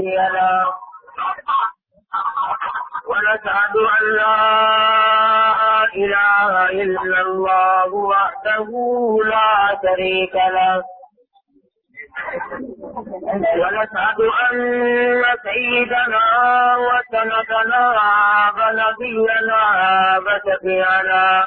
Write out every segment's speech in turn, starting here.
له ونشهد أن لا إله إلا الله وحده لا شريك له. ونشهد أن سيدنا وسندنا ونبينا وشفيعنا.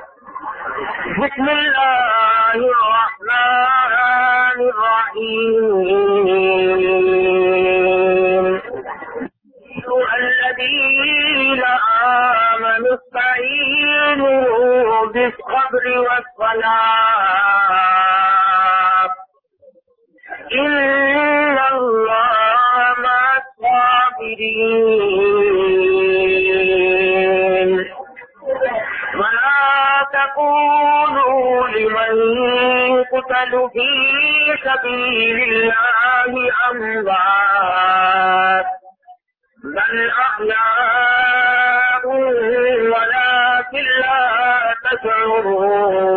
بسم الله الرحمن الرحيم. الذين آمنوا استعينوا بالصبر والصلاة. إن الله مع الصابرين. يقتل في سبيل الله أموات. بل أحياء ولكن لا تشعرون.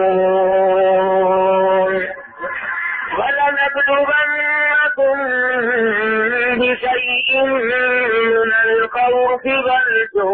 ولنبلونكم بشيء من الخوف والجوع.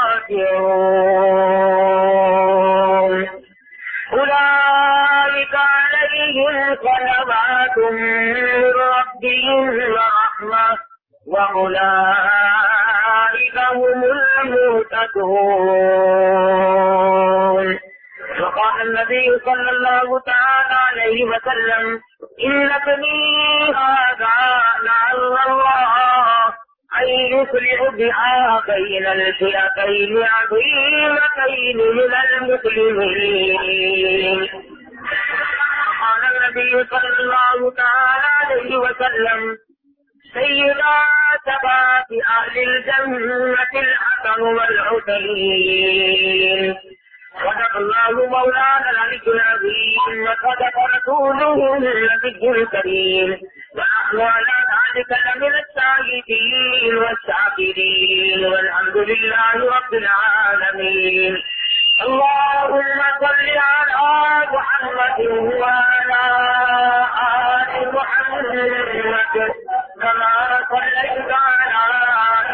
أولئك عليهم صلوات من ربهم ورحمة، وأولئك هم المهتدون. وقال النبي صلى الله تعالى عليه وسلم، إن ابني هذا لعل الله. أن يصلح بها بين الفئتين عظيمتين من المسلمين. قال النبي صلى الله تعالى عليه وسلم سيدا شباب أهل الجنة الحسن والحسين. صدق الله مولانا العلي العظيم وصدق رسوله النبي الكريم ونحن على ذلك لمن الشاهدين والشاكرين والحمد لله رب العالمين. اللهم صل على محمد وعلى آل محمد كما صليت على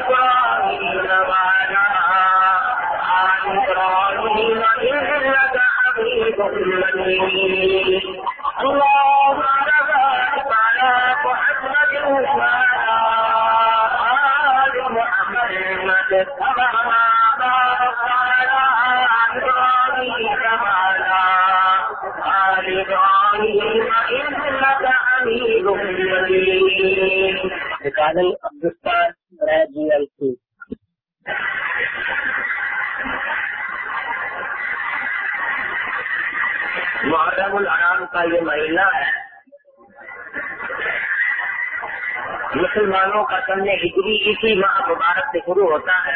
إبراهيم وعلى آل إبراهيم إنك حميد مجيد. مسلمانوں کا سن ہجری اسی ماہ مبارک سے شروع ہوتا ہے۔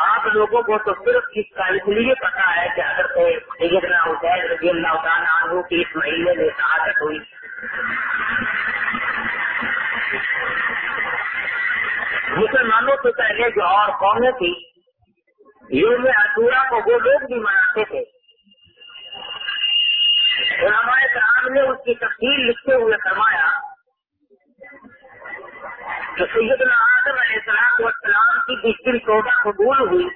آپ لوگوں کو تو صرف اس کا اس لیے پتا ہے کہ اگر کوئی رضی اللہ تعالیٰ عنہ کی اس مہینے میں شہادت ہوئی۔ مسلمانوں سے پہلے جو اور قومیں تھی یوم میں کو وہ لوگ بھی مناتے تھے۔ علماء کرام نے اس کی تفصیل لکھتے ہوئے فرمایا کہ سیدنا آدم علیہ السلام والسلام کی جس دن توبہ قبول ہوئی،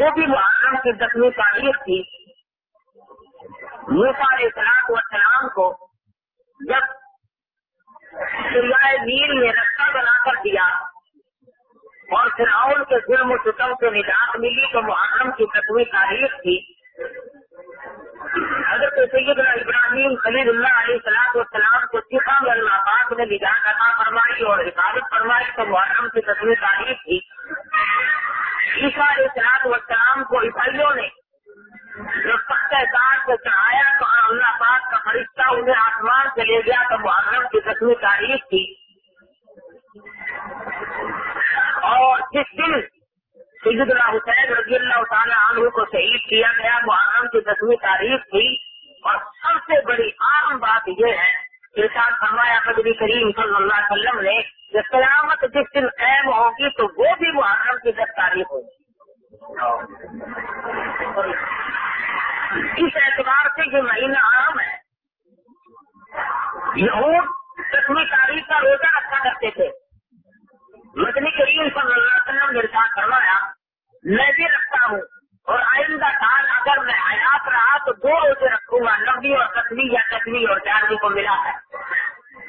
وہ بھی محرم کی دسویں تاریخ تھی۔ موسا علیہ السلام والسلام کو جب دریائے نیل نے رستہ بنا کر دیا اور فرعون کے ظلم و ستم سے نجات ملی تو محرم کی دسویں تاریخ تھی۔ حضرت سیدنا ابراہیم خلیل اللہ علیہ السلام والسلام کو سکھا میں اللہ پاک نے نجات عطا فرمائی اور حفاظت فرمائی تو محرم کی تصویر تاریخ تھی۔ عیسیٰ علیہ السلام والسلام کو عیسائیوں نے جو سخت احساس سے چڑھایا تو اللہ پاک کا فرشتہ انہیں آسمان سے لے گیا تو محرم کی تصویر تاریخ تھی۔ اور جس دن سیدنا حسین رضی اللہ تعالیٰ عنہ کو شہید کیا گیا، محرم کی دسویں تاریخ تھی۔ اور سب سے بڑی عام بات یہ ہے، ارشاد فرمایا قدری کریم صلی اللہ علیہ وسلم نے، کہ قیامت جس دن قائم ہوگی تو وہ بھی محرم کی دس تاریخ ہوگی۔ اس اعتبار سے یہ مہینہ عام ہے۔ یہود دسویں تاریخ کا روزہ رکھا کرتے تھے۔ مدنی کریم صلی اللہ علیہ وسلم نے ارشاد فرمایا میں بھی رکھتا ہوں اور آئندہ سال اگر میں حیات رہا تو دو روزے رکھوں گا نبی اور تصویر یا تصویر اور جانوی کو ملا ہے۔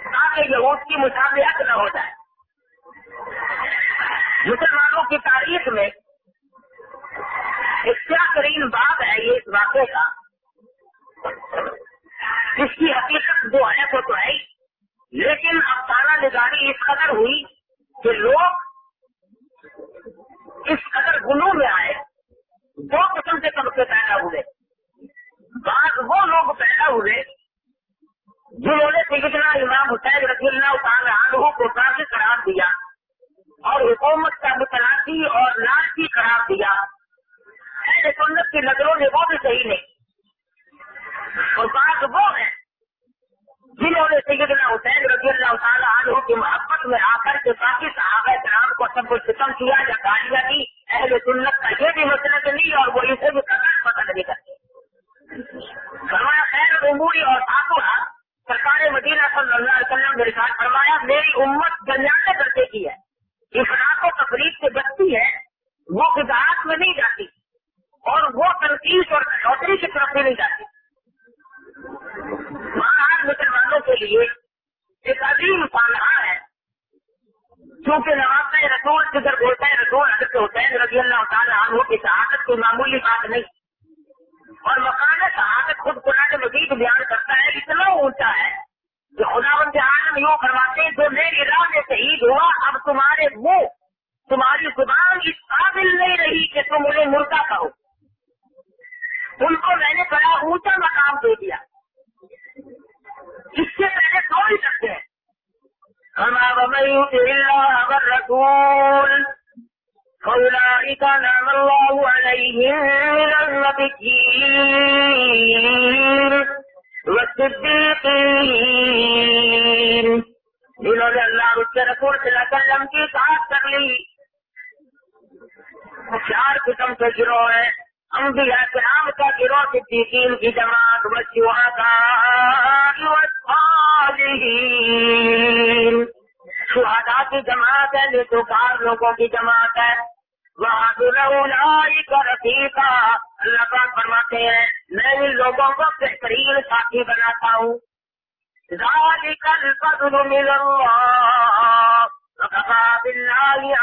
تاکہ یہ اس کی مشابہت نہ ہو جائے۔ مسلمانوں کی تاریخ میں ایک کیا کریم بات ہے یہ اس واقعے کا۔ اس کی حقیقت جو ہے وہ تو ہے لیکن اب تالا نگاری اس قدر ہوئی کہ لوگ اس قدر گنو میں آئے، دو قسم کے طبقے پیدا ہوئے۔ بعض وہ لوگ پیدا ہوئے جنہوں نے سیکھنا امام حسین رضی اللہ تعالیٰ عنہ کو کافی قرار دیا اور حکومت کا متلاشی اور لاشی قرار دیا۔ سنت کی نظروں نے وہ بھی صحیح نہیں۔ اور بعض وہ ہیں جنہوں نے سیدنا حسین رضی اللہ تعالیٰ عنہ کی محبت میں آ کر کے باقی صحابہ کرام کو سب کو ختم کیا یا گالیاں دی، اہل سنت کا یہ بھی مسئلہ نہیں اور وہ اسے بھی قدر پسند نہیں کرتے۔ فرمایا، خیر عموری اور آسورا سرکار مدینہ صلی اللہ علیہ وسلم نے ساتھ فرمایا، میری امت جنیانے درجے کی ہے۔ افراد و تفریح سے بچتی ہے، وہ گزارت میں نہیں جاتی اور وہ تنقید اور چوتری کی طرف بھی نہیں جاتی۔ مسلمانوں کے لیے ایک عظیم خاندان ہے۔ کیونکہ نواز رسول جدھر بولتا ہے رسول، حضرت حسین رضی اللہ تعالیٰ عنہ کی شہادت کوئی معمولی بات نہیں۔ اور مکان شہادت خود قرآن مزید بیان کرتا ہے، اتنا اونچا ہے کہ خدا بند عالم یوں کرواتے جو میری راہ میں شہید ہوا، اب تمہارے منہ، تمہاری زبان اس قابل نہیں رہی کہ تم انہیں مردہ کہو۔ ان کو میں نے بڑا اونچا مقام دے دیا۔ اس سے پہلے سو ہی سکتے ہیں۔ رسول فأولئك نعم الله عليهم من النبيين والصديقين۔ جنہوں نے اللہ اس کے رسول صلی اللہ علیہ وسلم کی ساتھ کر لی۔ چار قسم سے گروہ ہے انبیاء کرام کا گروہ صدیقین کی جماعت بچوں کا شہدا کی جماعت ہے، نیتوکار لوگوں کی جماعت ہے۔ وہاں کا رفیقہ اللہ پاک فرماتے ہیں، میں ان لوگوں کو بہترین ساتھی بناتا ہوں۔ ذالک الفضل من اللہ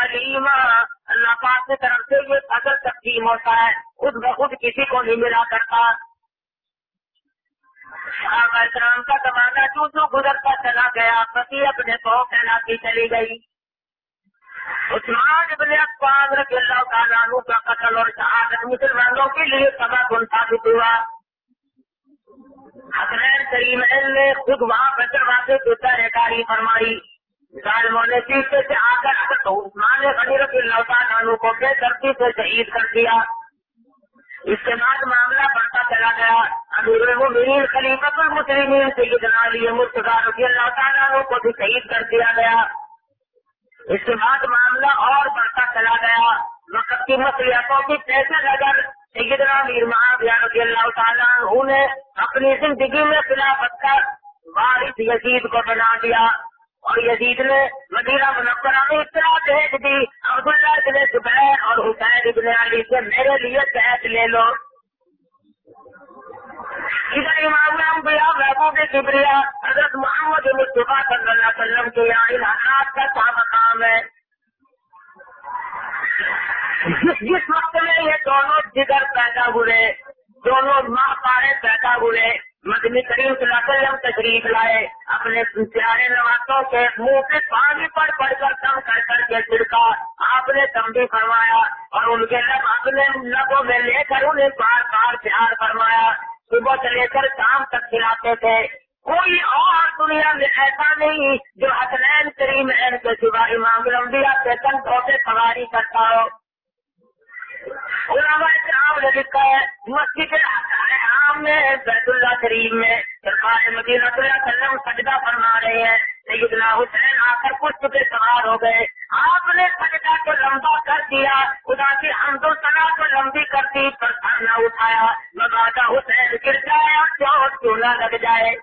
علیما اللہ پاک کی طرف سے یہ فضل تقسیم ہوتا ہے۔ خود بخود کسی کو نہیں ملا کرتا۔ اسلام کا زمانہ جو جو گزرتا چلا گیا پتی اپنے کو کہلاتی چلی گئی۔ عثمان ابن اقبال رضی اللہ تعالیٰ عنہ کا قتل اور شہادت مسلمانوں کے لیے سبا گن ثابت ہوا۔ حسنین کریم نے خود وہاں بچر واقع کی کاری فرمائی۔ ظالموں نے پیچھے سے آ کر اگر تو عثمان غنی رضی اللہ تعالیٰ عنہ کو بے ترتی سے شہید کر دیا۔ اس کے بعد معاملہ بڑھتا چلا گیا۔ امیر خلیفت المسلمین سیدنا علی مرتضی رضی اللہ تعالیٰ عنہ کو بھی شہید کر دیا گیا اس کے بعد معاملہ اور بڑھتا چلا گیا وقت کی مسئلہ کی پیسے نگر سیدنا میر معاویہ رضی اللہ تعالیٰ عنہ نے اپنی زندگی میں خلافت کر بارش یزید کو بنا دیا اور یزید نے مدینہ منورہ میں اطلاع بھیج دی عبداللہ ابن زبیر اور حسین ابن علی سے میرے لیے قید لے لو۔ ادھر امام انبیاء محبوب کبریا حضرت محمد مصطفیٰ صلی اللہ علیہ وسلم کے یہاں ان حالات کا کیا مقام ہے؟ جس جس وقت میں یہ دونوں جگر پیدا ہوئے، دونوں ماں پارے پیدا ہوئے، مدنی کریم صلی اللہ علیہ وسلم تشریف لائے، اپنے پیارے نوازوں کے منہ پہ پانی پر پڑ کر دم کر کر کے چھڑکا، آپ نے دم بھی فرمایا اور ان کے لب اپنے لبوں میں لے کر انہیں بار بار پیار فرمایا۔ صبح سے لے کر شام تک کھلاتے تھے۔ کوئی اور دنیا میں ایسا نہیں جو حسنین کریم این کے سوا امام لمبیا کے کنٹوں سے سواری کرتا ہو۔ علماء کرام نے لکھا ہے، مسجد عام میں، بیت اللہ کریم میں سرکار مدینہ صلی اللہ علیہ وسلم سجدہ فرما رہے ہیں۔ سیدنا حسین آ کر پشپ پہ سوار ہو گئے۔ آپ نے سجدہ کو لمبا کر دیا، خدا کی حمد الصلاح کو لمبی کر دی، پر نہ اٹھایا۔ مبادہ حسین گر جائے اور چوٹ چولہا لگ جائے؟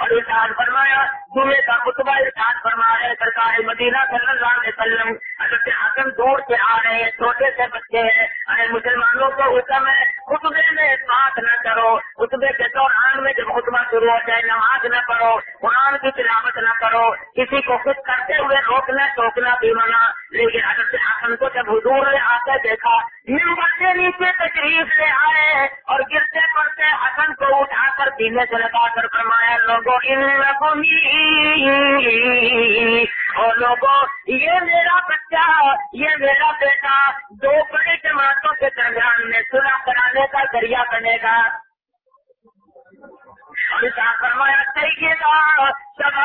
اور ارشاد فرمایا، جمعے کا خطبہ ارشاد فرما رہے سرکار مدینہ صلی اللہ علیہ وسلم، حضرت حسن دور سے آ رہے ہیں، چھوٹے سے بچے ہیں۔ ارے مسلمانوں کو حکم ہے خطبے میں بات نہ کرو۔ خطبے کے دوران میں جب خطبہ شروع ہو جائے، نماز نہ پڑھو، قرآن کی تلاوت نہ کرو، کسی کو کچھ کرتے ہوئے روکنا، ٹوکنا، بھی منع۔ لیکن حضرت حسن کو جب حضور نے آ کر دیکھا ممبر کے نیچے تشریف لے آئے اور گرتے پڑتے حسن کو اٹھا کر پینے سے لگا کر فرمایا لوگوں ان اور لوگوں یہ میرا بچہ، یہ میرا بیٹا دو بڑی جماعتوں کے درمیان میں سنا کرانے کا ذریعہ بنے گا۔ فرمایا چاہیے گا سب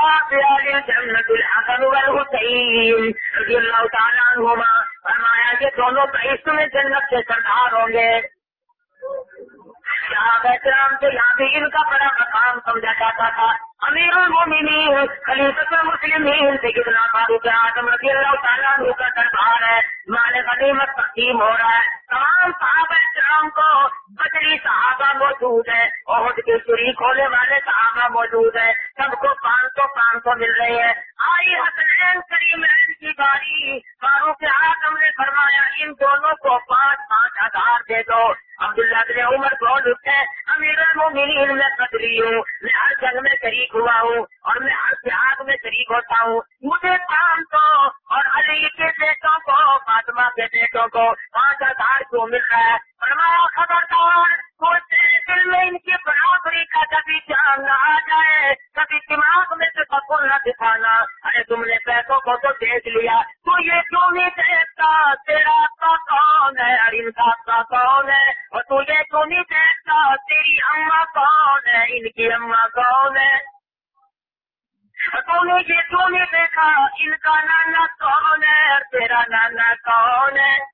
جنت الحسن والحسین رضی اللہ تعالیٰ عنہما۔ فرمایا کہ دونوں اس میں جنت کے سردار ہوں گے۔ احترام سے یہاں بھی ان کا بڑا مقام سمجھا جاتا تھا۔ امیر المومنین خلیفت المسلمین سے کتنا فاروق اعظم رضی اللہ تعالیٰ عنہ کا دربار ہے، مال غنیمت تقسیم ہو رہا ہے۔ تمام صحابہ کرام کو بدری صحابہ موجود ہے، عہد کے شریک ہونے والے صحابہ موجود ہے سب کو پانچ سو پانچ سو مل رہے ہیں۔ آئی حسنین کریم کی باری۔ فاروق اعظم نے فرمایا، ان دونوں کو پانچ پانچ ہزار دے دو۔ عبداللہ بن عمر بہت اٹھے، امیر المومنین میں بدری ہوں، میں جنگ میں شریک ہوا ہوں اور میں ہر جہاد میں شریک ہوتا ہوں۔ مجھے پانچ سو اور علی کے بیٹوں کو، فاطمہ کے بیٹوں کو پانچ ہزار کو مل رہا ہے۔ فرمایا، خبردار تیرے دل میں ان کی برابری کا کبھی جان نہ آ جائے، کبھی دماغ میں تفکر نہ دکھانا۔ ارے، تم نے پیسوں کو تو دیکھ لیا۔ تو یہ کیوں نہیں دیکھتا؟ تیرا کا کون ہے؟ اور ان کا کون ہے؟ اور تو یہ کیوں نہیں دیکھتا؟ تیری اما کون ہے؟ ان کی اما کون ہے تو نے یہ کیوں دیکھا؟ ان کا نانا کون ہے؟ اور تیرا نانا کون ہے؟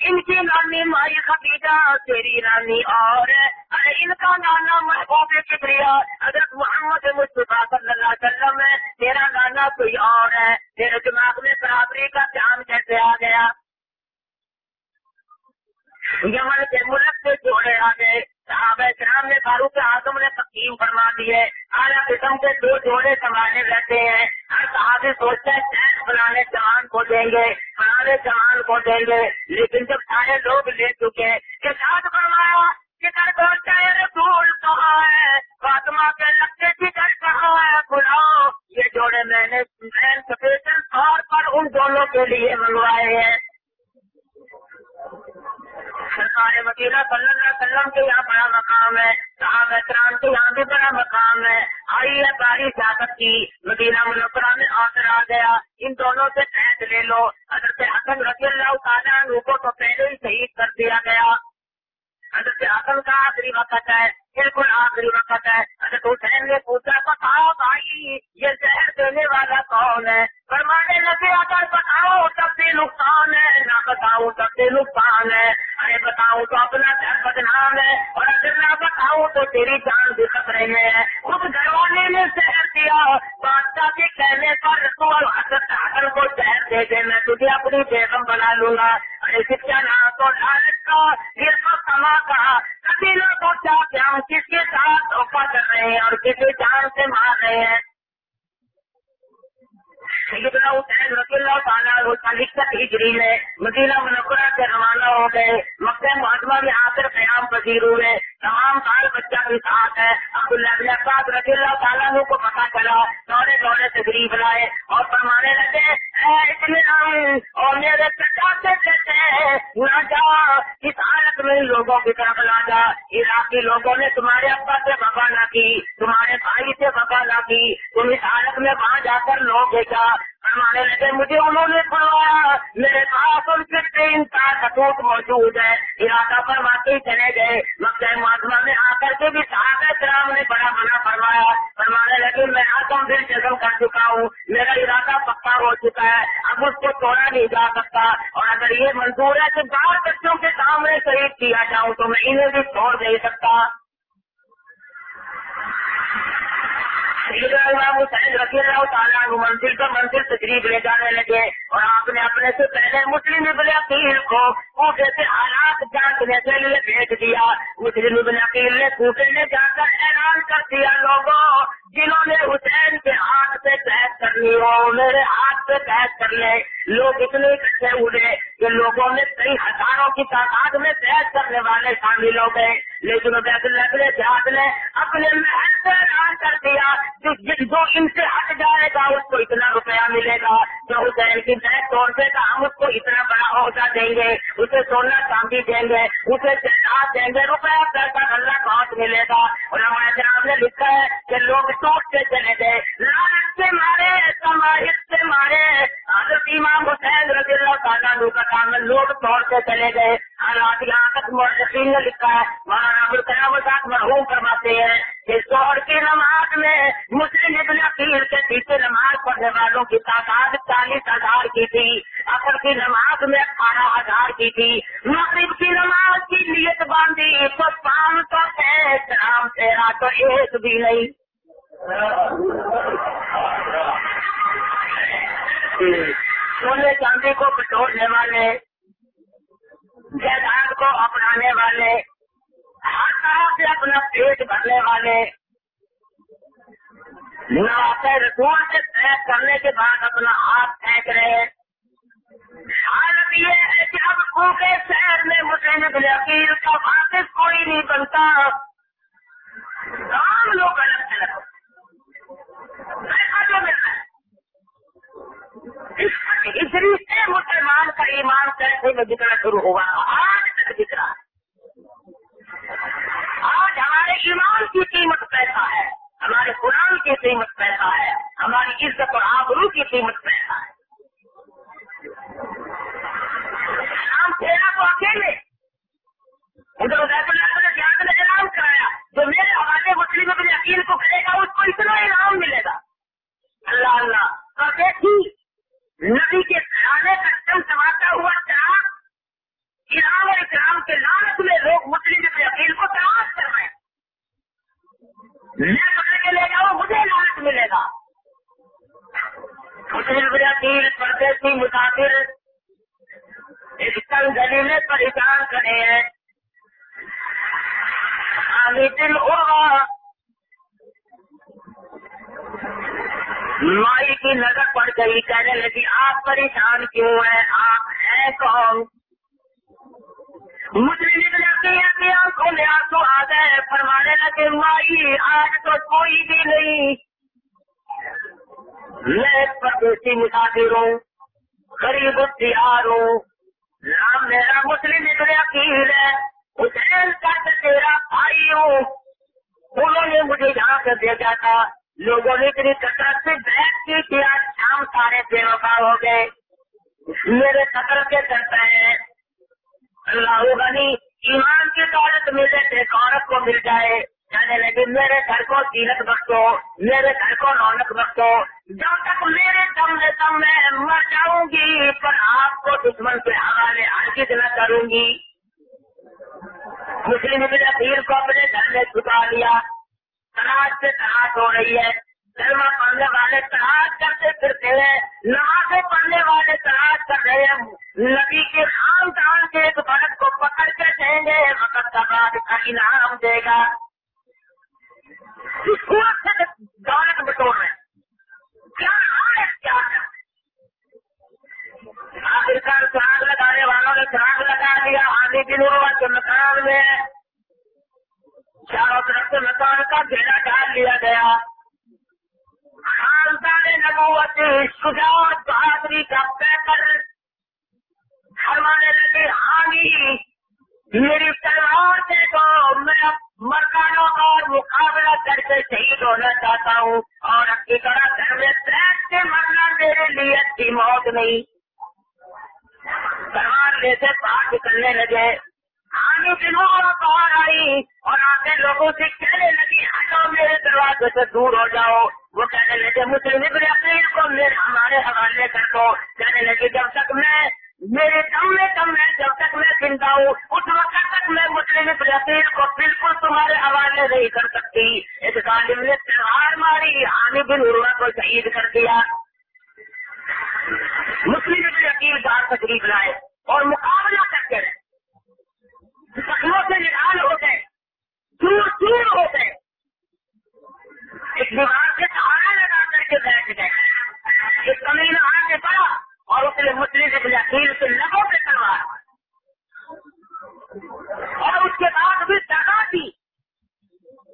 ان کی نانی مائی خدیجہ، تیری نانی اور ارے، ان کا نانا محبوب شکریہ حضرت محمد مصطفیٰ صلی اللہ علیہ وسلم ہے۔ تیرا نانا کوئی اور ہے؟ تیرے دماغ میں برابری کا دھیان کیسے آ گیا؟ یمن کے ملک سے جوڑے آ گئے۔ صحابہ کرام نے فاروق اعظم نے تقسیم فرما دی ہے۔ اعلیٰ قسم کے دو جوڑے سنبھالے رہتے ہیں۔ ہر صحابی سوچتے ہیں فلانے جوان کو دیں گے، فلانے جوان کو دیں گے۔ لیکن جب سارے لوگ لے چکے کہ ساتھ فرمایا، کدھر پہنچا ہے رسول کہاں ہے؟ فاطمہ کے لگتے کدھر کہاں ہے؟ بلاؤ یہ جوڑے میں نے اسپیشل طور پر ان دونوں کے لیے منگوائے ہیں۔ سرکار مدینہ صلی اللہ علیہ وسلم کے یہاں بڑا مقام ہے صاحب احترام کے یہاں بھی بڑا مقام ہے۔ آئی ہے باری سیاست کی مدینہ منورہ میں آدر آ گیا۔ ان دونوں سے قید لے لو۔ حضرت حسن رضی اللہ تعالیٰ کو تو پہلے ہی شہید کر دیا گیا۔ حضرت حسن کا آخری وقت ہے۔ بالکل آخری وقت ہے؟ حضرت حسین نے پوچھا بتاؤ بھائی، یہ زہر دینے والا کون ہے؟ فرمانے لگے، اگر بتاؤ تب بھی نقصان ہے، نہ بتاؤ تب بھی نقصان ہے۔ ارے بتاؤ تو اپنا گھر بدنام ہے، اور اگر نہ بتاؤ تو تیری جان بھی خطرے میں ہے۔ خود گھر والے نے زہر دیا، بادشاہ کے کہنے پر تو حسن حسن کو شہر دے دے، میں تجھے اپنی بیگم بنا لوں گا۔ ارے کیا نہ تو لالچ کا، یہ تو سما کہا کبھی نہ سوچا کہ ہم کس کے ساتھ دھوکہ کر رہے ہیں اور کسی جان سے مار رہے ہیں؟ سیدنا حسین رضی اللہ تعالیٰ لکھت ہجری میں مدینہ منورہ سے روانہ ہو گئے۔ مکہ معظمہ میں آ کر قیام پذیر ہوئے۔ تمام بال بچہ کے ساتھ ہے عبداللہ بن عباس رضی اللہ تعالیٰ کو پتا چلا، دوڑے دوڑے تقریب لائے اور فرمانے لگے اتنے اور میرے چچا کہتے ہیں نہ جا، اس حالت میں لوگوں کی طرف لا جا۔ عراقی لوگوں نے تمہارے ابا سے بابا نہ کی، تمہارے بھائی سے بابا نہ کی، تم اس حالت میں وہاں جا کر لوگ بیچا فرمانے لگے، مجھے انہوں نے پڑھوایا میرے پاس ان کے تین کا خطوط موجود ہے ارادہ پر واقعی چلے گئے۔ مکہ معذمہ میں آ کر کے بھی صاحب کرام نے بڑا منع فرمایا۔ فرمانے لگے، میں آتم دل جزم کر چکا ہوں، میرا ارادہ پکا ہو چکا ہے، اب اس کو توڑا نہیں جا سکتا۔ اور اگر یہ منظور ہے کہ بار بچوں کے سامنے شہید کیا جاؤں تو میں انہیں بھی چھوڑ نہیں سکتا۔ امام حسین رضی اللہ تعالیٰ منزل پر منزل تقریب لے جانے لگے اور آپ نے اپنے سے پہلے مسلم ابن عقیل کو کوٹے سے حالات جانچنے کے لیے بھیج دیا مسلم ابن عقیل نے کوٹے میں جا کر اعلان کر دیا لوگوں، جنہوں نے حسین کے ہاتھ سے بحث کرنی ہو میرے ہاتھ سے بحث کر لے۔ لوگ اتنے اکٹھے ہوئے کہ لوگوں نے کئی ہزاروں کی تعداد میں بحث کرنے والے شامل ہو گئے۔ لیکن لگنے جہاز نے اپنے محل سے اعلان کر دیا جو ان سے ہٹ جائے گا، اس کو اتنا روپیہ ملے گا۔ جو حسین کی بیٹھ توڑ دے گا ہم اس کو اتنا بڑا عہدہ دیں گے۔ اسے سونا چاندی دیں گے، اسے تعداد دیں گے۔ روپیہ پیسہ اللہ بہت ملے گا۔ اور ہمارے جناب نے لکھا ہے کہ لوگ ٹوٹ کے چلے گئے۔ لالچ سے مارے سماج سے مارے۔ حضرت امام حسین رضی اللہ تعالیٰ کا کام لوگ توڑ کے چلے گئے۔ حالات یہاں تک مرحین نے لکھا ہے، مولانا ابوالکلام ساتھ مرحوم فرماتے ہیں کہ شوہر کی نماز میں مسلم ابن عقیل کے پیچھے نماز پڑھنے والوں کی تعداد چالیس ہزار کی تھی اصل کی نماز میں اٹھارہ ہزار کی تھی، مغرب کی نماز کی نیت باندھی تو پانچ سو سلام تیرا تو ایک بھی نہیں۔ سونے چاندی کو پٹورنے والے، جائیداد کو اپنانے والے ہر طرح سے اپنا پیٹ بھرنے والے۔ رسول سے طے کرنے کے بعد اپنا ہاتھ پھینک رہے حالت یہ ہے کہ اب پورے شہر میں مسلم عقیل کا واپس کوئی نہیں بنتا۔ تمام لوگ الگ الگ پیسہ جو مل رہا ہے۔ اس سے مسلمان کا ایمان کیسے میں دکھنا شروع ہوا، آج تک دکھ رہا ہے ایمان کی قیمت پیسہ ہے، ہمارے قرآن کی قیمت پیسہ ہے، ہماری عزت اور آبرو کی قیمت پیسہ ہے۔ نام تیرا تو اکیلے ادھر ادھر نے اعلان کرایا، جو میرے حوالے مسلم اپنے عقیل کو کرے گا، اس کو اتنا انعام ملے گا۔ اللہ اللہ۔ تو دیکھی نبی کے کھانے کا دم سماتا ہوا چراغ ایران اور اکرام کے لالچ میں لوگ مسلم کے عقیل کو تلاش کروائے میں پکڑ کے لے جاؤں، مجھے لالچ ملے گا۔ مسلم عقیل پردیسی مسافر اس تنگ گلی میں پریشان کرے ہیں۔ دل ہوگا۔ مائی کی نظر پڑ گئی، کہنے لگی، آپ پریشان کیوں ہیں؟ آپ ہیں کون؟ مجھے آنکھوں میں آنسو آ گئے فرمانے لگے، مائی، آج تو کوئی بھی نہیں۔ میں پردیسی مسافر ہوں، غریب اختیار ہوں۔ نام میرا مسلم ابن عقیل ہے، حسین کا تیرا بھائی ہوں۔ انہوں نے مجھے یہاں سے بھیجا تھا۔ لوگوں نے اتنی کثرت سے بیٹھ کی کیا شام سارے بے وفا ہو گئے۔ میرے قطر کے کرتا ہے۔ اللہ غنی ایمان کی دولت ملے ایک عورت کو مل جائے۔ کہنے لگے، میرے گھر کو سیرت بخشو، میرے گھر کو رونق بخشو۔ جب تک میرے دم میں دم میں مر جاؤں گی، پر آپ کو دشمن کے حوالے ہر نہ کروں گی۔ مسلم پیر کو اپنے گھر میں چھپا لیا۔ تلاش سے تلاش ہو رہی ہے۔ کلمہ پڑھنے والے تلاش کرتے پھرتے ہیں، نمازیں پڑھنے والے تلاش کر رہے ہیں۔ نبی کے خاندان کے ایک فرق کو پکڑ کے دیں گے، وقت کا بعد کا انعام دے گا۔ دولت بٹور رہے۔ کیا ہے؟ کیا آخرکار سراغ لگانے والوں نے سراغ لگا دیا۔ آنے دنوں کے مکان میں چاروں طرف سے مکان کا گھیرا ڈال لیا گیا۔ خاندان نبوت شجاعت بہادری کا پیکر ہمارے لگے، حامی، میری تلوار سے تو میں مکانوں کا مقابلہ کر کے شہید ہونا چاہتا ہوں، اور اپنی طرح گھر میں بیٹھ کے مرنا میرے لیے اچھی موت نہیں۔ تلوار لے سے باہر نکلنے لگے۔ آنے دنوں باہر آئی اور آتے لوگوں سے کہنے لگی، ہٹو میرے دروازے سے دور ہو جاؤ. وہ کہنے لگے، مسلم ابن عقیل کو میرے ہمارے حوالے کر دو. کہنے لگے، جب تک میں میرے دم میں دم ہے، جب تک میں زندہ ہوں، اس وقت تک میں مسلم ابن کو بالکل تمہارے حوالے نہیں کر سکتی. اس ظالم نے تہوار ماری عامر بن عروا کو شہید کر دیا۔ مسلم ابن عقیل بار تشریف لائے اور مقابلہ سے نکال ہو گئے دور دور ہو گئے ایک دیوار سے سہارا لگا کر کے بیٹھ گئے۔ ایک کمین آ کے پڑا اور اس نے مسلم سے سے لگوں پہ تلوار اور اس کے بعد بھی جگہ دی۔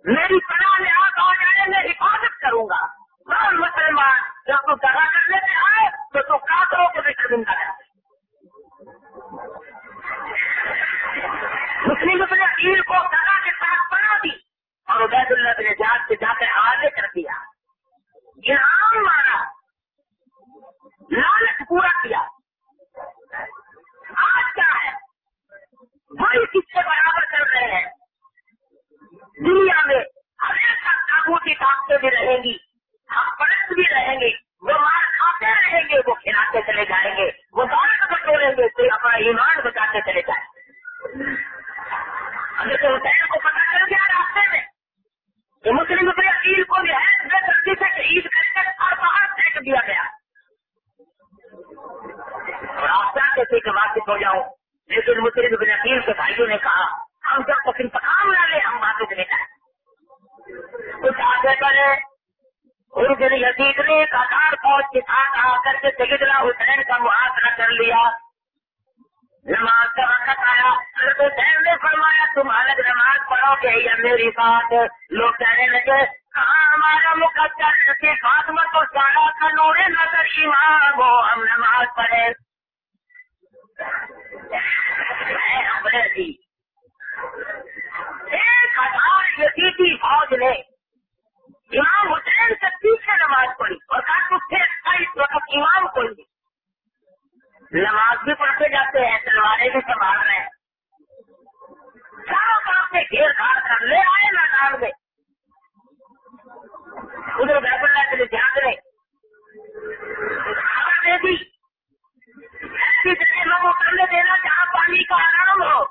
میری پناہ میں آپ آ جائے میں حفاظت کروں گا۔ میں مسلمان جب تو جگہ کرنے میں آئے، تو تو کافروں کو بھی شرمندہ ہے۔ مسلم اپنے اکیل کو جگہ کے ساتھ بنا دی اور عبید اللہ بن جات سے جا کر آگے کر دیا۔ انعام مارا لالچ پورا کیا۔ آج کیا ہے؟ بڑی کس سے برابر کر رہے ہیں۔ دنیا میں ہمیشہ کابو کی طاقتیں بھی رہیں گی۔ ہم پرست بھی رہیں گے۔ وہ مار کھاتے رہیں گے، وہ کھلاتے چلے جائیں گے۔ وہ دولت بٹوریں گے تو اپنا ایمان بچاتے چلے جائیں۔ گے تو حسین کو پتا چل گیا راستے میں کہ مسلم اپنے عقیل کو بھی ہے بے دستی سے شہید کر کے اور باہر پھینک دیا گیا۔ اور آپ چاہتے تھے کہ واقف ہو جاؤں۔ لیکن مسلم ابن عقیل کے بھائیوں نے کہا، ہم جب تک انتقام نہ لیں، ہم واقف نہیں جائیں کچھ آگے بڑھے، ان کے عزیز نے ایک فوج کے ساتھ آ کر کے سیدنا حسین کا محاصرہ کر لیا۔ نماز کا وقت آیا۔ حضرت حسین نے فرمایا، تم الگ نماز پڑھو گے یا میری بات لوگ کہنے لگے کہاں ہمارا مقدر فاطمہ تو سارا کا نور نظر ایمان وہ ہم نماز پڑھے جی، ایک ہزار یزیدی فوج نے امام حسین سے پیچھے نماز پڑھی اور کہا تجھے اس وقت امام کو نماز بھی پڑھتے جاتے ہیں، تلواریں بھی سنبھال رہے ہیں۔ چاروں طرف سے گھیر گھاڑ کر لے آئے میدان میں۔ ادھر بیت اللہ کے دھیان دیں خبر دے دی۔ ایسی جگہ لوگوں کرنے دینا جہاں پانی کا آرام ہو۔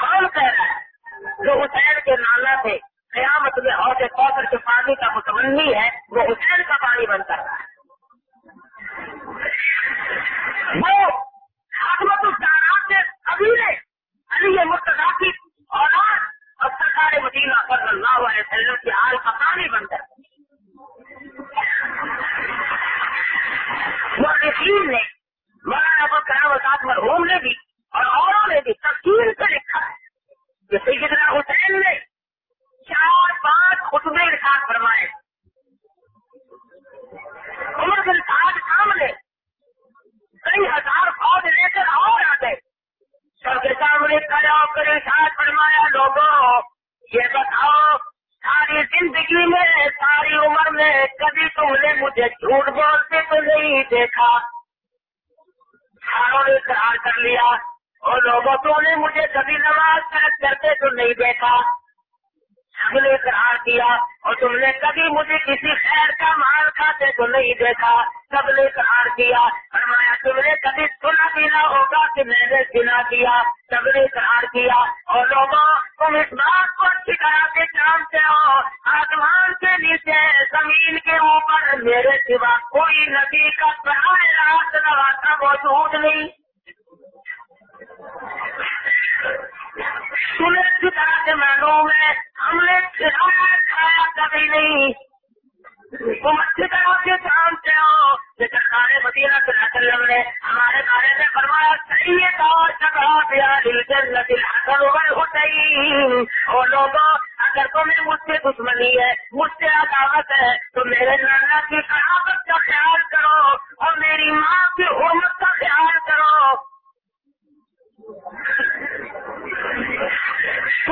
کون کہہ رہا ہے؟ جو حسین کے نالا تھے، قیامت میں اور کے پانی کا متمنی ہے، وہ حسین کا پانی بن کر۔ رہا ہے وہ حکمت الدانات کے قبیلے علی مرتضا کی اولاد اور سرکار مدینہ صلی اللہ علیہ وسلم کے حال کا پانی بن کر مورخین نے مولانا ابو کرام وساط مرحوم نے بھی اور اوروں نے بھی تفصیل سے لکھا ہے کہ سیدنا حسین نے چار پانچ خطبے ارشاد فرمائے۔ عمر بن سعد سامنے کئی ہزار فوج لے کر اور آ گئے۔ سب کے سامنے کھڑا ہو کر ارشاد فرمایا، لوگوں، یہ بتاؤ، ساری زندگی میں، ساری عمر میں کبھی تم نے مجھے جھوٹ بولتے تو نہیں دیکھا؟ ساروں نے قرار کر لیا، اور لوگوں تو نے مجھے کبھی نماز کرتے تو نہیں دیکھا؟ سب نے اقرار کیا اور تم نے کبھی مجھے کسی خیر کا مال کھاتے تو نہیں دیکھا۔ سب نے اقرار کیا فرمایا، تم نے کبھی سنا بھی نہ ہوگا کہ میں نے سنا کیا۔ سب نے اقرار کیا اور لوگوں، تم اس بات کو اچھی طرح سے جانتے ہو آسمان کے نیچے، زمین کے اوپر۔ میرے سوا کوئی ندی کا براہ راست نواتا موجود نہیں۔ تمہیں اچھی طرح سے معلوم ہے، ہم نے کھلایا کھایا کبھی نہیں۔ تم اچھی طرح سے جانتے ہو کہ سرکار مدینہ صلی اللہ علیہ وسلم نے ہمارے بارے میں فرمایا، صحیح ہے اور جگہ دیا دل جنت الحسن والحسین۔ اور لوگوں، اگر تمہیں مجھ سے دشمنی ہے، مجھ سے عداوت ہے، تو میرے نانا کی قرابت کا خیال کرو اور میری ماں کی حرمت کا خیال کرو۔ تم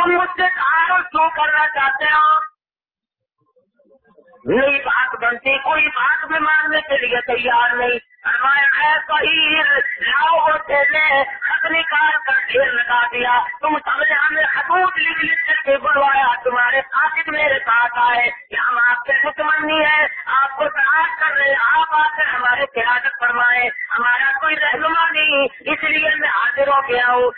مجھ سے تعارف کیوں کرنا چاہتے ہو؟ نہیں بات بنتی، کوئی بات بھی ماننے کے لیے تیار نہیں۔ فرمایا صحیح لاؤ وہ تھیلے خط کر ڈھیر لگا دیا۔ تم سب نے ہمیں خطوط لکھ لکھ کر کے بلوایا۔ تمہارے قاصد میرے ساتھ آئے۔ کہ ہم آپ کے دشمنی ہے آپ کو تلاش کر رہے آپ آ کر ہمارے قیادت فرمائے ہمارا now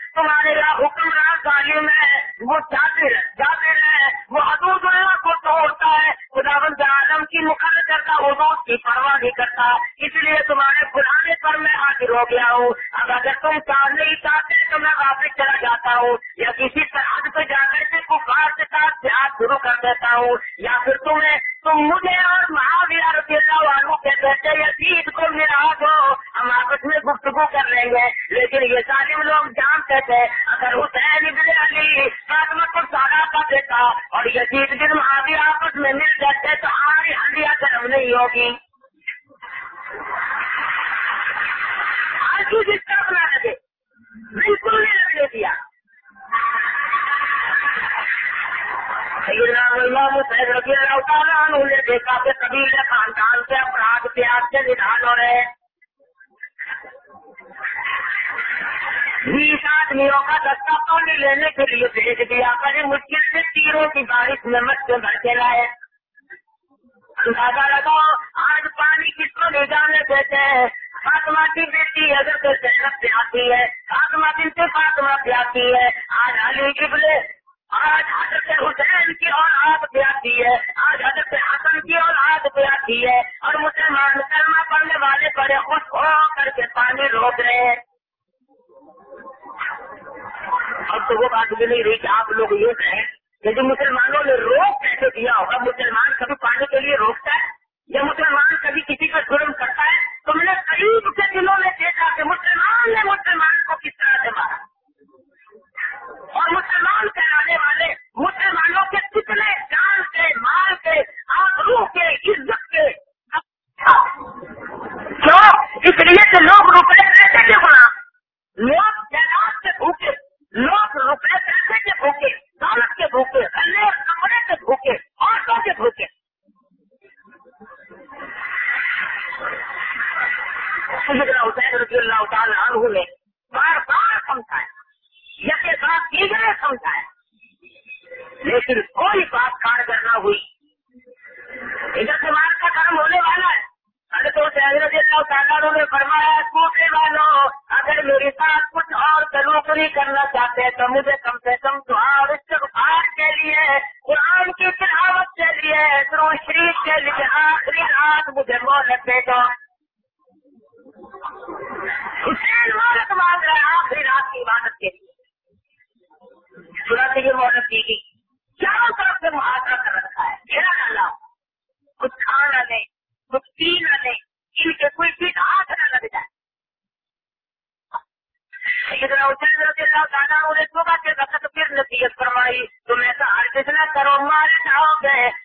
تو وہ بات بھی نہیں رہی کہ آپ لوگ یہ کہیں لیکن مسلمانوں نے روک کیسے دیا ہوگا؟ مسلمان کبھی پانی کے لیے روکتا ہے یا مسلمان کبھی کسی کا جرم کرتا ہے؟ تو میں نے قریب کے دنوں میں دیکھا کہ مسلمان نے مسلمان کو کس طرح سے مارا۔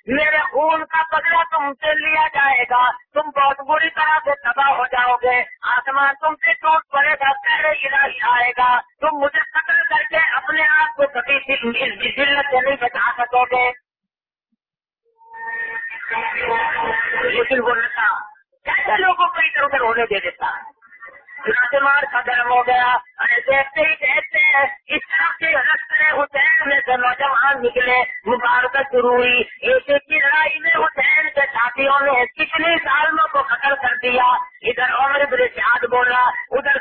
میرے خون کا بدلہ تم سے لیا جائے گا۔ تم بہت بری طرح سے تباہ ہو جاؤ گے۔ آسمان تم سے ٹوٹ پڑے گا پہلے الہی آئے گا۔ تم مجھے قتل کر کے اپنے آپ کو کبھی ذلت سے نہیں بچا سکو گے۔ لیکن وہ نشا کیسے لوگوں کو ادھر ادھر ہونے دے دیتا؟ ہے مار کا گرم ہو گیا۔ ارے دیکھتے ہی دیکھتے ہیں، اس طرح سے رستے حسین میں سے نوجوان نکلے۔ مبارکت شروع ہوئی ایک ایک کی لڑائی میں حسین کے ساتھیوں نے کتنے سالوں کو قتل کر دیا۔ ادھر عمر بر شاد بولا ادھر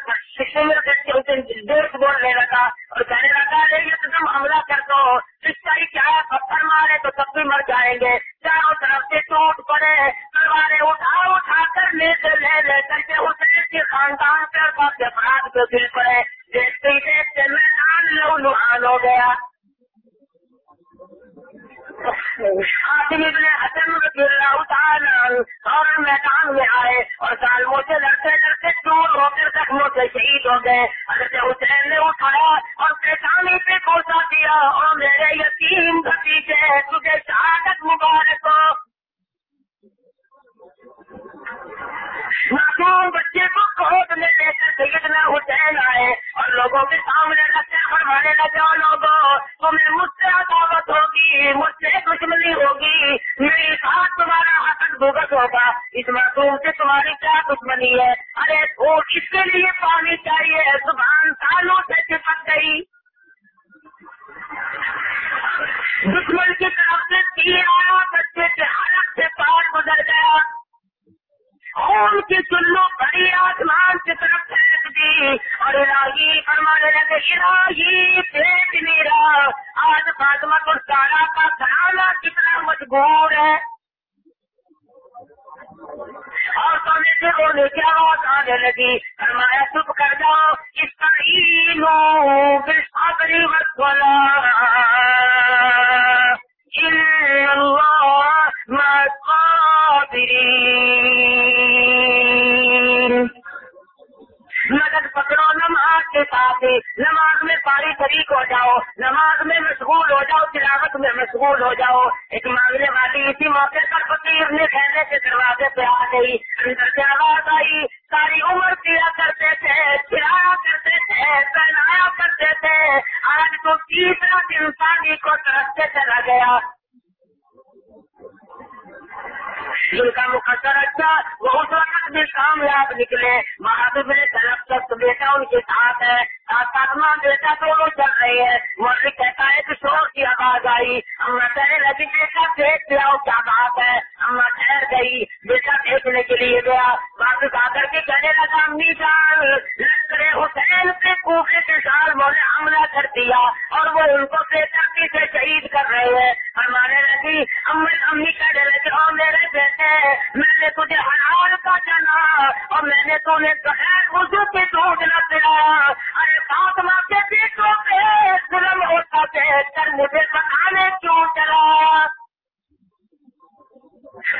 دیش بولنے لگا اور کہنے لگا، ارے یہ تو تم حملہ کر دو اس کا ہی پتھر مارے تو سب بھی مر جائیں گے۔ چاروں طرف سے ٹوٹ پڑے تلوارے اٹھا اٹھا کر لے لے لے کر کے حسین کے خاندان پہ اور افراد پہ دل پڑے۔ دیکھتے ہی دیکھتے میدان لو لوہان ہو گیا۔ ابن حسن رضی اللہ تعالی اور میدان میں آئے اور ظالموں سے لڑتے لڑتے دور ہو کر زخموں سے شہید ہو گئے۔ حضرت حسین نے اٹھایا اور پیشانی پہ کوسا دیا۔ اور میرے یتیم بھتیجے، تجھے شہادت مبارک ہو۔ معصوم بچے کو گود میں لے کر سیدنا حسین آئے اور لوگوں کے سامنے رکھے فرمانے لگے لوگوں، تمہیں مجھ سے عداوت ہوگی، مجھ سے دشمنی ہوگی، میری ساتھ تمہارا حسن بھگت ہوگا، اس معصوم سے تمہاری کیا دشمنی ہے؟ ارے وہ اس کے لیے پانی چاہیے امی کہہ رہے لگی اور میرے بیٹے، میں نے تجھے حلال کا جانا اور میں نے تمہیں بغیر اردو کے دودھ نہ پلایا ارے فاطمہ کے بیٹوں پہ ظلم ہوتا ہے کر مجھے بتانے کیوں چلا۔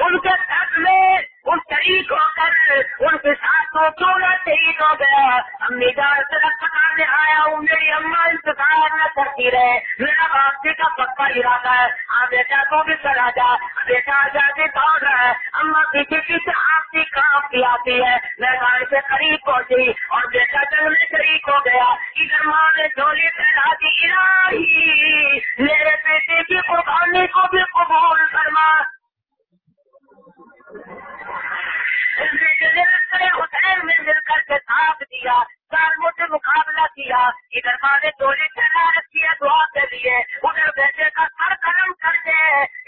ان کے شریک ہو کر ان کے ساتھ وہ کیوں نہ شہید ہو گیا؟ امی جان صرف پکانے آیا ہوں، میری اما انتظار نہ کرتی رہے۔ میرا واپسی جی کا پکا ارادہ ہے۔ ہاں بیٹا تو بھی چلا جا۔ بیٹا آزادی دوڑ رہا ہے۔ اما پیچھے پیچھے آپ کی کام کی آتی ہے۔ میں گاڑی سے قریب پہنچی اور بیٹا جنگ میں شریک ہو گیا۔ ادھر ماں نے جھولی پہنا دی۔ الہی! میرے بیٹے کی قربانی کو بھی قبول فرما۔ حسین میں مل کر کے ساتھ دیا۔ ظالموں سے مقابلہ کیا ادھر ماں نے ڈولی پھیلا رکھی ہے دعا کے لیے۔ ادھر بیٹے کا سر قلم کر کے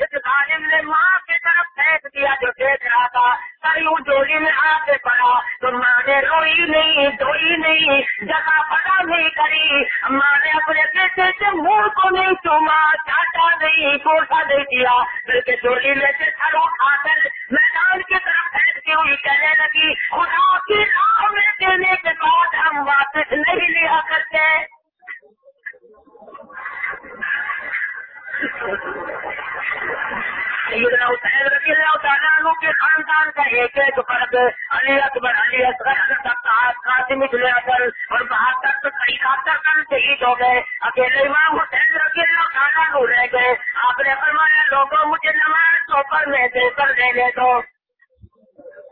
اس ظالم نے ماں کی طرف پھینک دیا جو دیکھ رہا تھا۔ سر یوں ڈولی میں آ کے پڑا تو ماں نے روئی نہیں دھوئی نہیں، جگہ پڑا نہیں کری۔ ماں نے اپنے بیٹے سے منہ کو نہیں چوما چاٹا نہیں پوسا نہیں دیا بلکہ ڈولی میں سے سر اٹھا کر میدان کی طرف پھینکتی ہوئی کہنے لگی، خدا کی راہ میں دینے کے بعد ہم ہم واپس نہیں لیا کرتے حسین رضی اللہ تعالیٰ کے خاندان کا ایک ایک فرد علی اکبر علی اصغر قاسم ابن اصل اور بہتر تو اکہتر کن شہید ہو گئے۔ اکیلے امام حسین رضی اللہ تعالیٰ رہ گئے۔ آپ نے فرمایا، لوگوں مجھے نماز تو پر میں دے کر دینے دو۔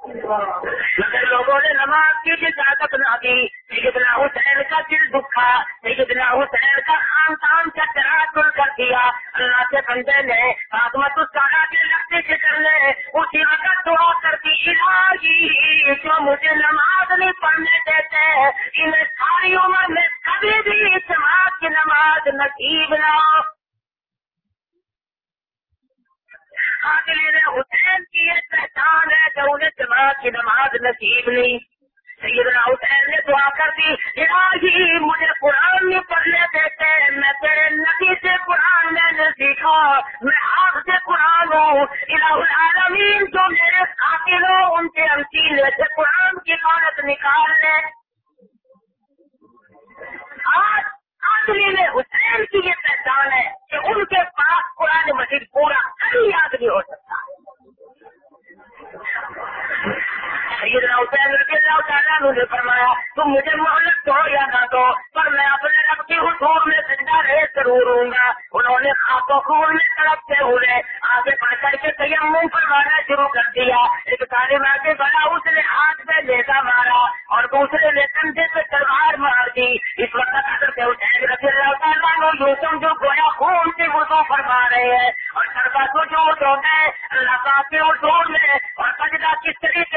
مگر لوگوں نے نماز کی بھی طاقت نہ دی۔ سیدنا حسین کا دل دکھا۔ سیدنا حسین کا خان کا چرا تل کر دیا اللہ کے بندے نے آگمت اس کے لگتے فکر نے اسی وقت دعا کر دی الہی، جو مجھے نماز نہیں پڑھنے دیتے ان ساری عمر میں کبھی بھی سماج کی نماز نصیب نہ ہو حسین کی یہ پہچان ہے کہ انہیں جماعت کی نماز نصیب نہیں۔ سیدنا حسین نے دعا کر دی الہی جی، مجھے قرآن نہیں پڑھنے دیتے، میں تیرے نبی سے قرآن میں نے سیکھا، میں آپ سے قرآن ہوں۔ الہ العالمین جو میرے قاتل ہو ان کے امسیلے سے قرآن کی عورت نکال لے آج قاتلی میں حسین کی یہ پہچان ہے کہ ان کے پاس قرآن مجید پورا کبھی یاد نہیں ہو سکتا۔ سیدنا حسین رضی اللہ تعالیٰ نے فرمایا، تم مجھے محلت دو یا نہ دو، پر میں اپنے رب کی حضور میں زندہ رہ ضرور ہوں گا۔ انہوں نے خاک خون میں تڑپتے ہوئے آگے بڑھ کر کے تیمم فرمانا شروع کر دیا۔ ایک سارے آگے بڑھا اس نے ہاتھ میں لیتا مارا اور دوسرے نے کندھے پہ تلوار مار دی۔ اس وقت حضرت حسین رضی اللہ تعالیٰ نے یوں سمجھو گویا خون سے وضو فرما رہے ہیں اور سربا کو جو ہو گئے، اللہ پاک کے حضور میں اور سجدہ کس طریقے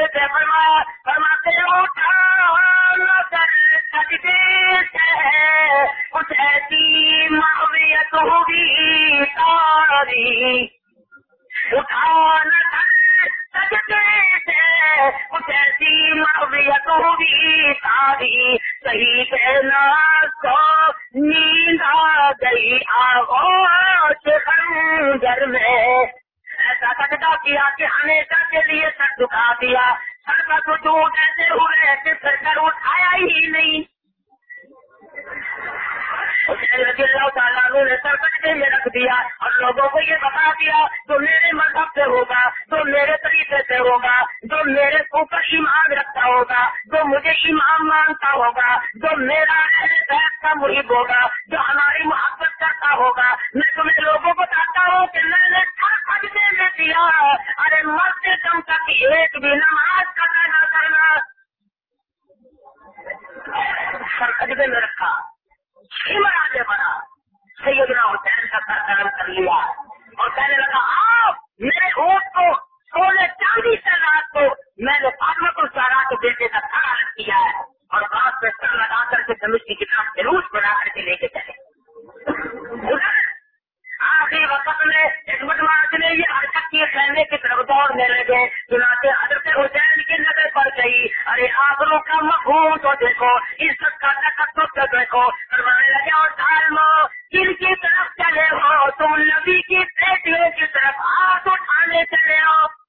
عزت کا تو دیکھو فرمانے لگے اور ظالمو کن کی طرف چلے ہو، تم نبی کی بیٹیوں کی طرف ہاتھ اٹھانے چلے ہو۔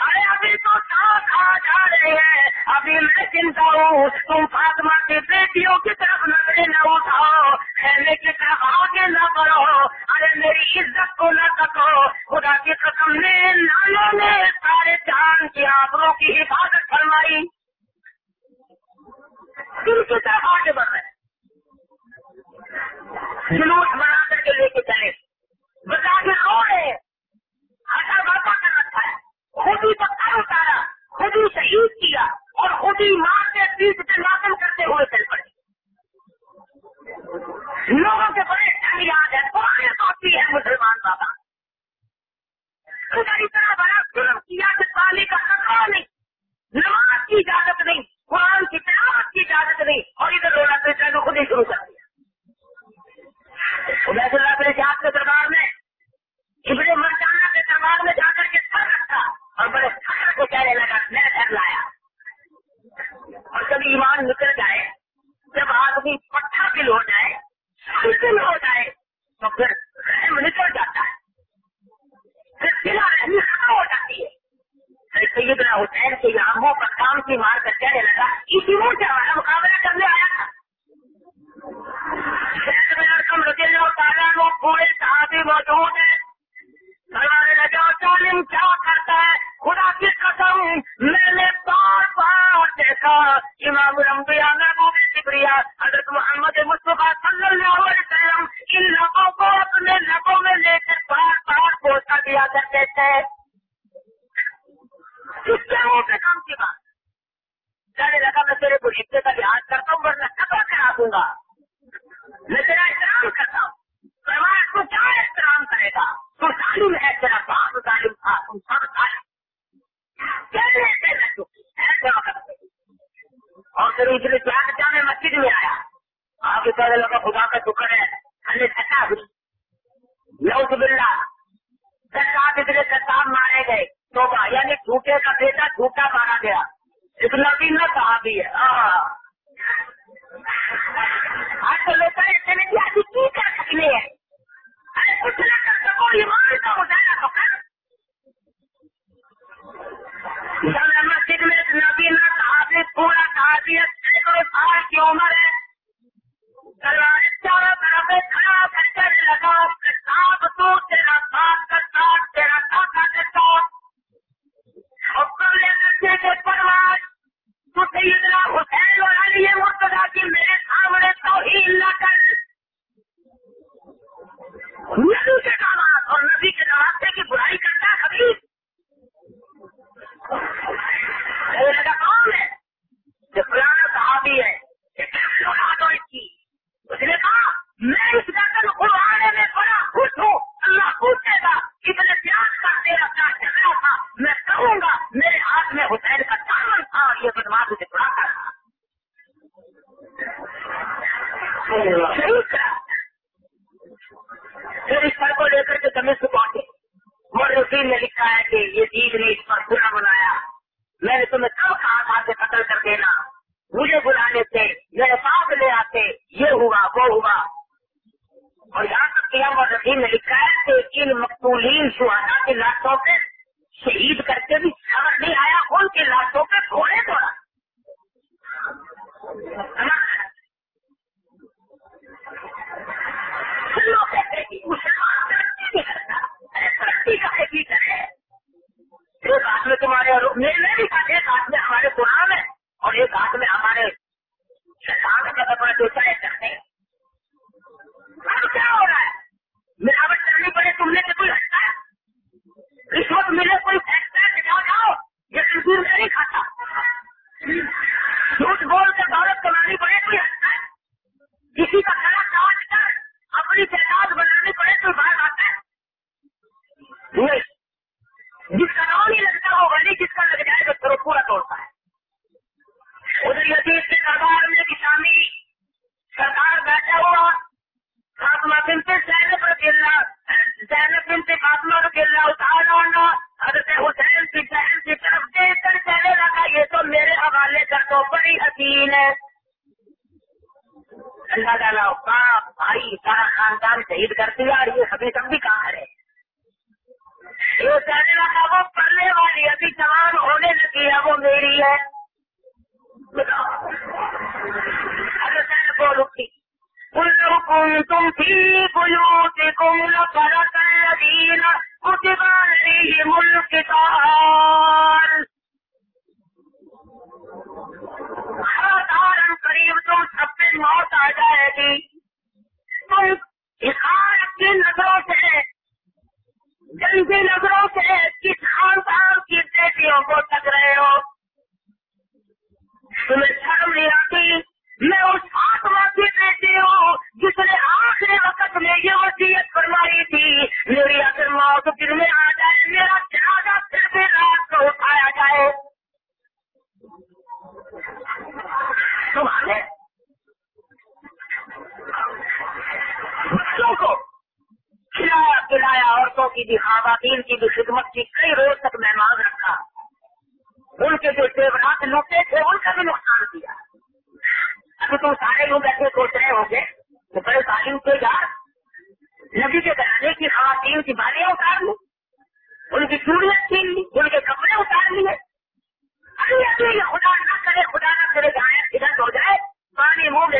ارے، ابھی تو ساتھ آ جا رہے ہیں۔ ابھی میں چنتا ہوں، تم فاطمہ کی بیٹیوں کی طرف نظریں نہ اٹھاؤ۔ خیمے کی طرف آگے نہ بڑھو۔ ارے، میری عزت کو نہ تکو۔ خدا کی قسم نے نانوں نے سارے جان کی آبروں کی حفاظت فرمائی۔ دل کی طرف آگے بڑھ رہے ہیں؟ جلوس بنا کر کے لے کے چلے۔ بتا کے رو رہے ہٹا باتا کر رکھا ہے خود ہی پتھر اتارا، خود ہی شہید کیا اور خود ہی ماں کے پیٹ سے ناطن کرتے ہوئے چل پڑے۔ لوگوں کے بڑے ٹائم یاد ہے پرانے کافی ہے مسلمان بابا۔ خدا اتنا بڑا ظلم کیا کہ پانی کا خطرہ نہیں۔ نماز کی اجازت نہیں۔ قرآن کی تلاوت کی اجازت نہیں اور ادھر رونا پیسہ کو خود ہی شروع کر دیا۔ عبید اللہ اپنے جہاز کے دربار میں، ابن مرجانہ کے دربار میں جا کر کے سر رکھا اور بڑے فخر کو کہنے لگا، میں گھر لایا۔ اور کبھی ایمان نکل جائے، جب آدمی پٹھا دل ہو جائے دل ہو جائے، تو پھر رحم نکل جاتا ہے۔ پھر دلا رحمی ختم ہو جاتی ہے۔ سیدنا حسین کے آنکھوں پر کام کی مار کر کہنے لگا۔ اسی منہ سے ہمارا مقابلہ کرنے آیا تھا۔ شہر میں رقم رضی اللہ تعالیٰ وہ پورے صحابی موجود ہیں۔ سرمانے لگا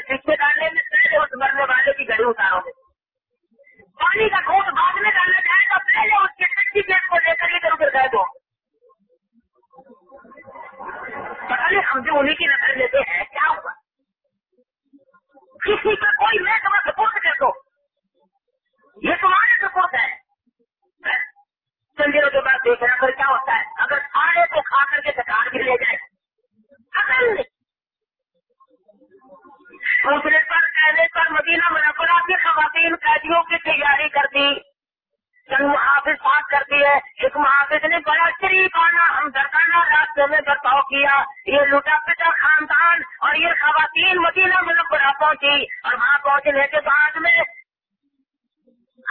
جس ڈالنے میں پہلے اس مرنے والے کی گڑی اتارو گے پانی کا گھونٹ بعد میں ڈالنا چاہے تو پہلے اس کے کچی پیٹ کو لے کر ادھر ادھر گئے دو۔ پتا نہیں ہم جو انہیں کی نظر لیتے ہیں، کیا ہوا؟ کسی کا کوئی میں تمہیں سپورٹ کر دو۔ یہ تمہارے سپورٹ ہے چند دنوں کے بعد دیکھنا پھر کیا ہوتا ہے؟ اگر کھا لے تو کھا کر کے دکان بھی لے جائے۔ اصل دوسرے پر کہنے پر مدینہ منورہ کی خواتین قیدیوں کی تیاری کرتی چند محافظ بات کرتی ہے۔ ایک محافظ نے بڑا شریفانہ ہمدردانہ راستے میں برتاؤ کیا۔ یہ لوٹا پٹا خاندان اور یہ خواتین مدینہ منورہ پہنچی اور وہاں پہنچنے کے بعد میں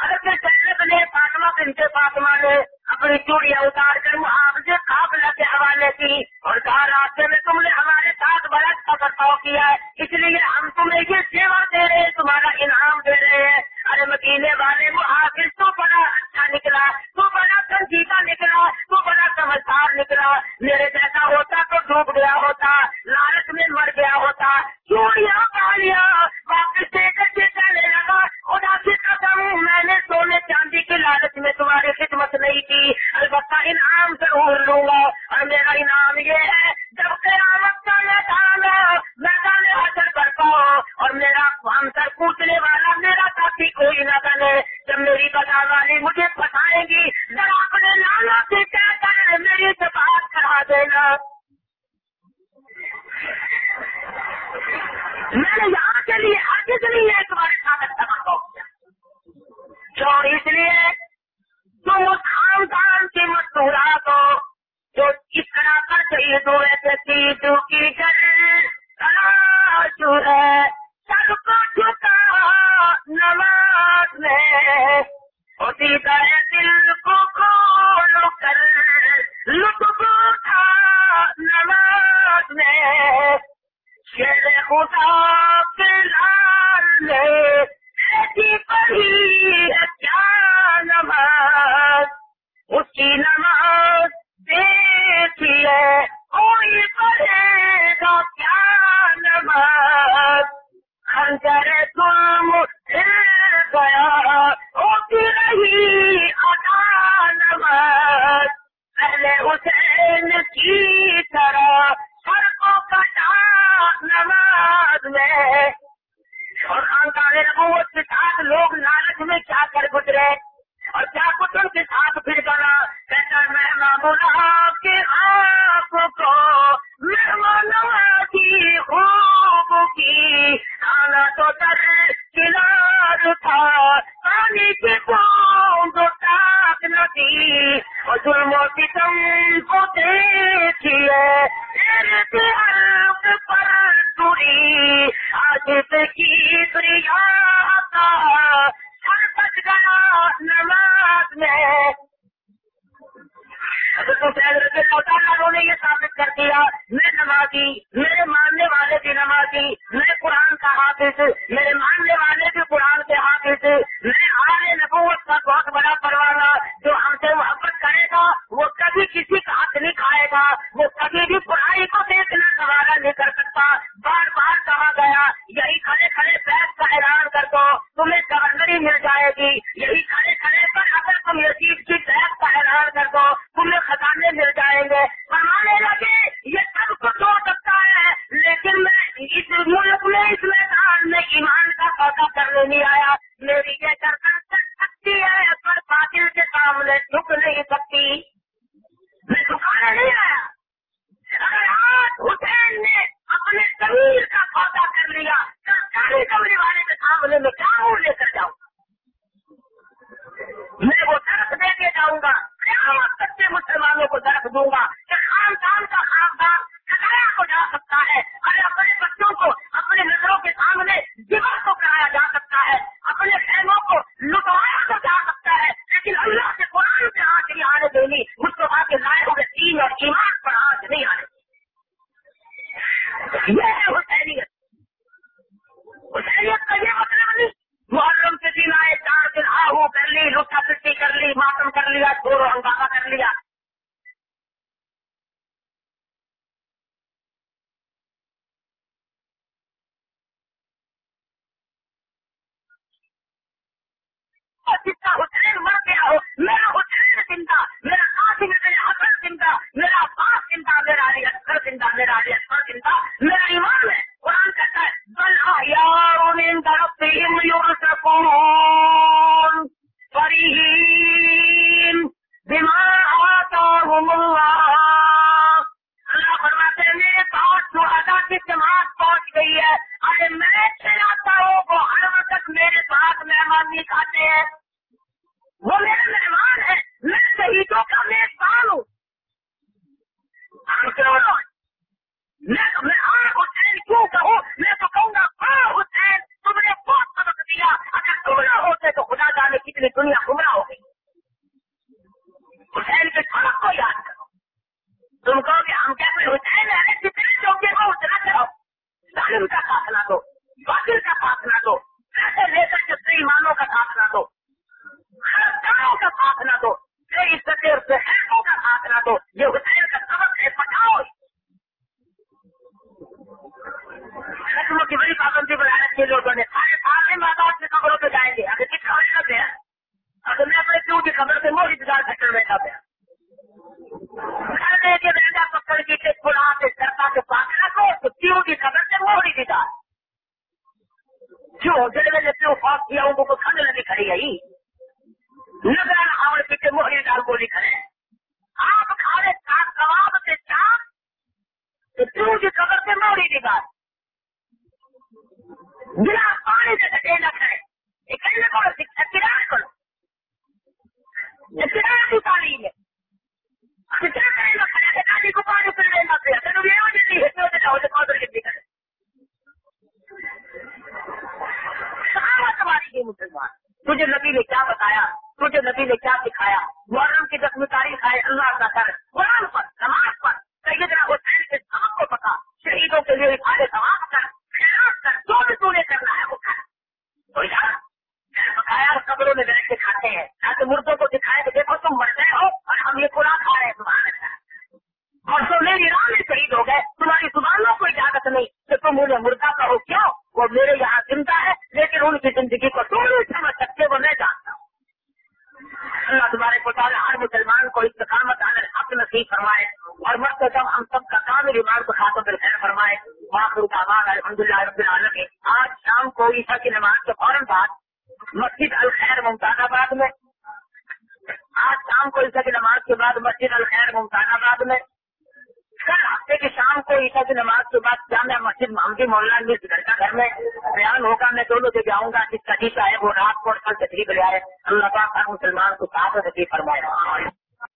حضرت جنت نے فاطمہ بنت فاطمہ نے اپنی چوڑیاں اتار کر محافظ قافلہ کے حوالے کی اور کہا راستے میں تم نے ہمارے ساتھ بڑا برتاؤ کیا ہے، اس لیے ہم تمہیں یہ سیوا دے رہے ہیں، تمہارا انعام دے رہے ہیں۔ ارے مکینے والے وہ حافظ، تو بڑا اچھا نکلا، تو بڑا سنجیدہ نکلا، تو بڑا سمجھدار نکلا۔ میرے جیسا ہوتا تو ڈوب گیا ہوتا، لالچ میں مر گیا ہوتا۔ چوڑیاں پالیاں واپس دے کر کے کہنے لگا؟ خدا کی قدم میں نے سونے چاندی کی لالچ میں تمہاری خدمت نہیں کی۔ البتہ انعام ضرور لوں گا۔ اور میرا انعام یہ ہے، جب قیامت کا میدان میدان حاصل کر پاؤ اور میرا ہم سر پوچھنے والا، میرا ساتھی کوئی نہ بنے جب میری بتا والی مجھے بتائے گی جب اپنے لالا سے کہہ کر میری سے بات کرا دینا۔ میں نے یہاں کے لیے آگے کے لیے ایک بار ساتھ سبق کیوں اس لیے تم اس خاندان کی مستورات ہو جو اس طرح کر چاہیے تو ایسے چیز کی کر ہے۔ سب کو جھکا نماز دل کو کھول کر لطف اٹھا نماز میں شیر خدا کے لال میں ایسی پڑھی ہے کیا نماز اس کی نماز دیکھیے کوئی کی کیوں جڑے میں پیو خواب کیا، ان کو کھانے لگی کھڑی آئی نظر آوڑ پیچھے موہری ڈال گولی کھڑے۔ آپ کھانے چاک کباب سے چاک۔ تو کیوں جی کی خبر سے موڑی نکال بنا پانی سے کٹے نہ کھڑے۔ اکھڑے کو اقتدار کرو۔ اقتدار کی تعلیم ہے۔ اب کیا کریں گے؟ کھڑے سے گاڑی کو پانی پھر لینا پڑے تینوں یہ وجہ نہیں ہے کہ وہ تو قدر کی کرے سخاوت ہماری کی مسلمان۔ تجھے نبی نے کیا بتایا؟ تجھے نبی نے کیا سکھایا؟ محرم کی دسویں تاریخ ہے، اللہ کا کر قرآن پر، نماز پر۔ سیدنا حسین کے سب کو پتا شہیدوں کے لیے اشارے ثواب کر، خیرات کر، جو بھی تو نے کرنا ہے، وہ کر۔ تو یار بتایا قبروں میں بیٹھ کے کھاتے ہیں۔ تاکہ مردوں کو دکھائے کہ دیکھو تم مر گئے ہو اور ہم یہ قرآن کھا رہے ہیں تمہارے اور تو میری راہ میں شہید ہو گئے، تمہاری زبانوں کو اجازت نہیں کہ تم مجھے مردہ کہو۔ کیوں؟ وہ میرے یہاں زندہ ہے، لیکن ان کی زندگی کو تم نہیں سمجھ سکتے وہ میں جانتا ہوں۔ اللہ تمہارے کو ہر مسلمان کو استقامت آنے حق نصیب فرمائے اور مست کم ہم سب کا کامل ایمان کو خاتم پر خیر فرمائے۔ ماخر کامان الحمد للہ رب العالمین۔ آج شام کو عیسیٰ کی نماز کے فوراً بعد مسجد الخیر ممتاز آباد میں۔ آج شام کو عیسیٰ کی نماز کے بعد مسجد الخیر ممتاز آباد میں۔ کل ہفتے کی شام کو عیسیٰ کی نماز کے بعد جامع مسجد محمدی مولانا جی مس گھر کا گھر میں بیان ہوگا۔ میں دونوں جگہ آؤں گا، جس کا جیسا ہے وہ رات کو کل تشریف لے آئے۔ اللہ پاک ہر مسلمان کو ساتھ نصیب فرمائے۔